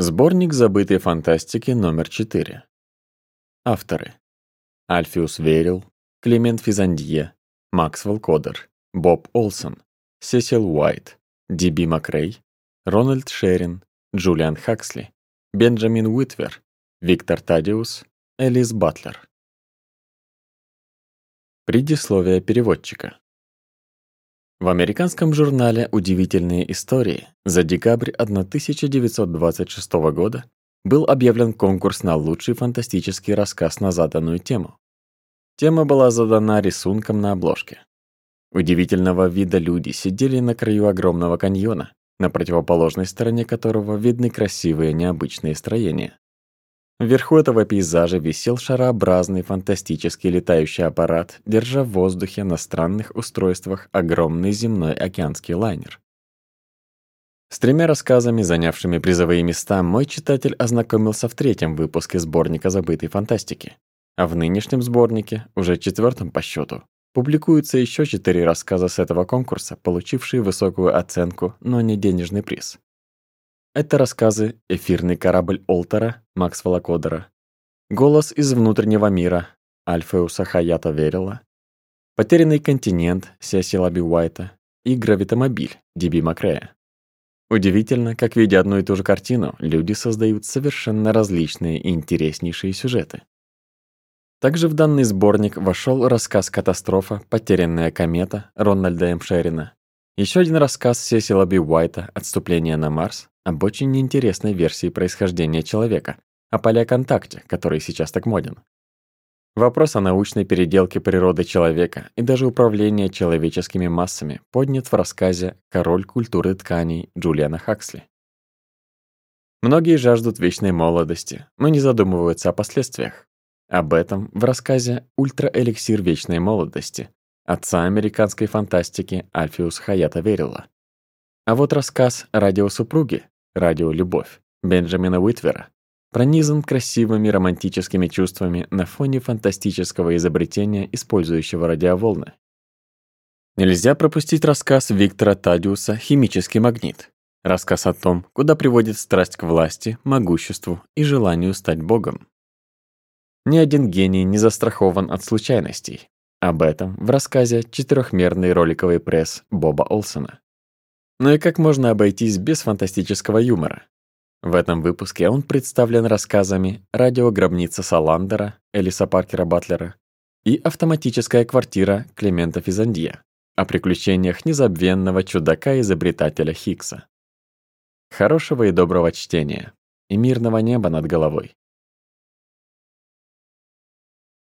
Сборник забытой фантастики номер 4. Авторы. Альфиус Верил, Климент Физандье, Максвелл Кодер, Боб Олсон, Сесил Уайт, Диби Макрей, Рональд Шерин, Джулиан Хаксли, Бенджамин Уитвер, Виктор Тадиус, Элис Батлер. Предисловие переводчика. В американском журнале «Удивительные истории» за декабрь 1926 года был объявлен конкурс на лучший фантастический рассказ на заданную тему. Тема была задана рисунком на обложке. Удивительного вида люди сидели на краю огромного каньона, на противоположной стороне которого видны красивые необычные строения. Вверху этого пейзажа висел шарообразный фантастический летающий аппарат, держа в воздухе на странных устройствах огромный земной океанский лайнер. С тремя рассказами, занявшими призовые места, мой читатель ознакомился в третьем выпуске сборника «Забытой фантастики». А в нынешнем сборнике, уже четвертом по счету, публикуются еще четыре рассказа с этого конкурса, получившие высокую оценку, но не денежный приз. Это рассказы «Эфирный корабль Олтера» Максвелла Кодера, «Голос из внутреннего мира» Альфеуса Хаята Верила, «Потерянный континент» Сесила Би Уайта и «Гравитомобиль» Диби Макрея. Удивительно, как видя одну и ту же картину, люди создают совершенно различные и интереснейшие сюжеты. Также в данный сборник вошел рассказ «Катастрофа. Потерянная комета» Рональда М. Шерина, еще один рассказ Сесила Би Уайта «Отступление на Марс» об очень неинтересной версии происхождения человека, о палеоконтакте, который сейчас так моден. Вопрос о научной переделке природы человека и даже управления человеческими массами поднят в рассказе «Король культуры тканей» Джулиана Хаксли. Многие жаждут вечной молодости, но не задумываются о последствиях. Об этом в рассказе «Ультраэликсир вечной молодости» отца американской фантастики Альфиус Хаята верила. А вот рассказ «Радио супруги», «Радио любовь» Бенджамина Уитвера пронизан красивыми романтическими чувствами на фоне фантастического изобретения, использующего радиоволны. Нельзя пропустить рассказ Виктора Тадиуса «Химический магнит». Рассказ о том, куда приводит страсть к власти, могуществу и желанию стать богом. Ни один гений не застрахован от случайностей, об этом в рассказе «Четырехмерный роликовый пресс Боба Олсона. Ну и как можно обойтись без фантастического юмора? В этом выпуске он представлен рассказами «Радио гробница» Саландера» Элиса Паркера Батлера и «Автоматическая квартира» Климента Физандье о приключениях незабвенного чудака-изобретателя Хиггса. Хорошего и доброго чтения и мирного неба над головой.